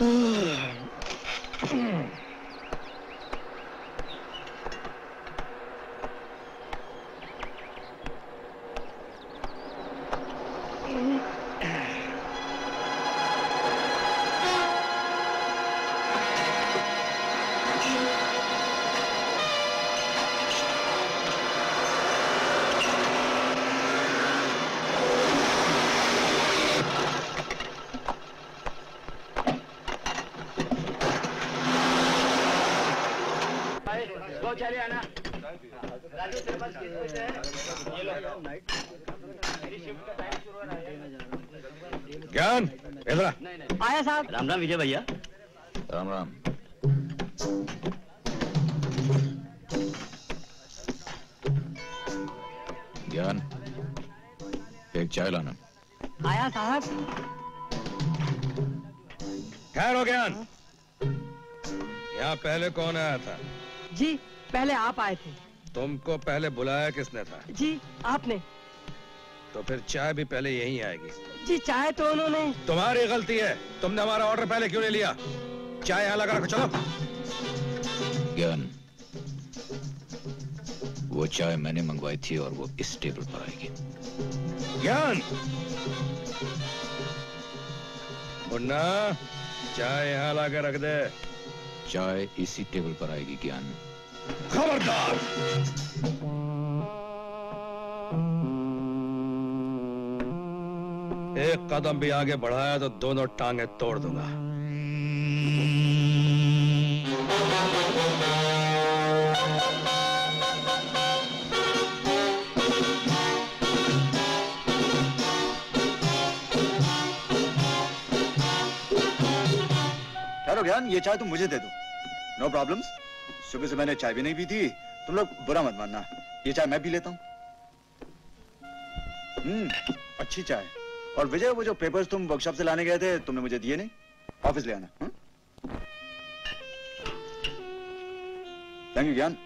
Yeah. Hmm. ज्ञान इधर आया साहब। राम राम विजय भैया। राम राम। ज्ञान एक चाय लाना। आया साहब। खैर हो ज्ञान। यहाँ पहले कौन आया था? जी पहले आप आए थे। तुमको पहले बुलाया किसने था? जी आपने। तो फिर चाय भी पहले यहीं आएगी। जी चाय तो उन्होंने। तुम्हारी गलती है। तुमने हमारा ऑर्डर पहले क्यों नहीं लिया? चाय यहाँ लगा रखो चलो। ज्ञान वो चाय मैंने मंगवाई थी और वो इस टेबल पर आएगी। ज्ञान! मुन्ना चाय यहाँ ला के रख दे। चाय इसी टेबल पर आएगी ज्ञान। खबरदार। एक कदम भी आगे बढ़ाया तो दोनों टांगे तोड़ दूँगा। ज्ञान, ये चाय तुम मुझे दे दो। नो प्रॉब्लम्स सुबह से मैंने चाय भी नहीं पी थी तुम लोग बुरा मत मानना। ये चाय मैं पी लेता हूँ। हम्म अच्छी चाय। और विजय, वो जो पेपर्स तुम वर्कशॉप से लाने गए थे, तुमने मुझे दिए नहीं। ऑफ़िस ले आना थैंक यू ज्ञान।